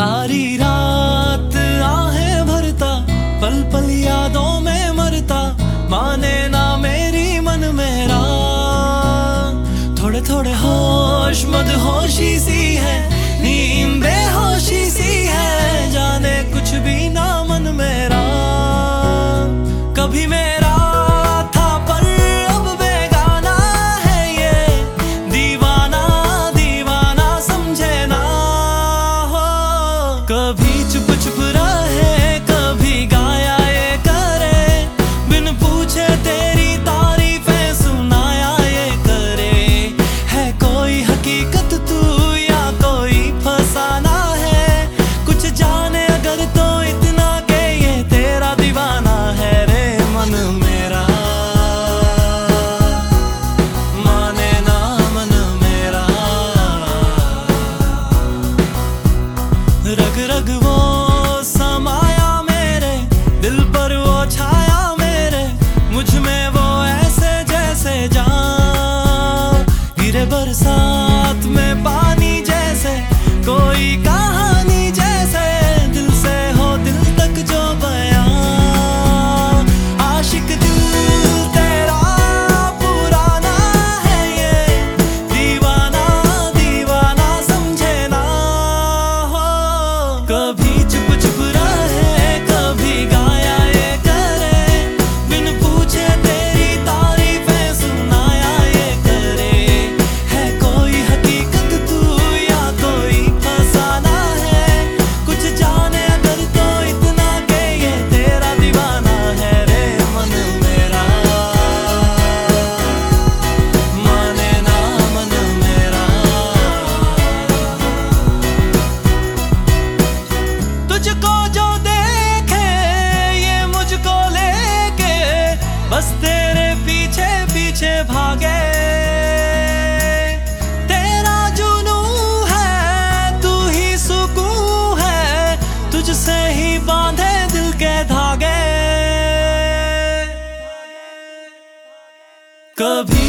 सारी रात आहे भरता पल पल यादों में मरता, माने ना मेरी मन मेरा। थोड़े थोड़े होश मद होशी सी रग रग वो समाया मेरे, दिल पर वो छाया मेरे, मुझमें वो ऐसे जैसे जान। गिरे बरसात में पानी जैसे, कोई कहा कभी तेरे पीछे पीछे भागे। तेरा जुनू है, तू ही सुकून है, तुझसे ही बांधे दिल के धागे। कभी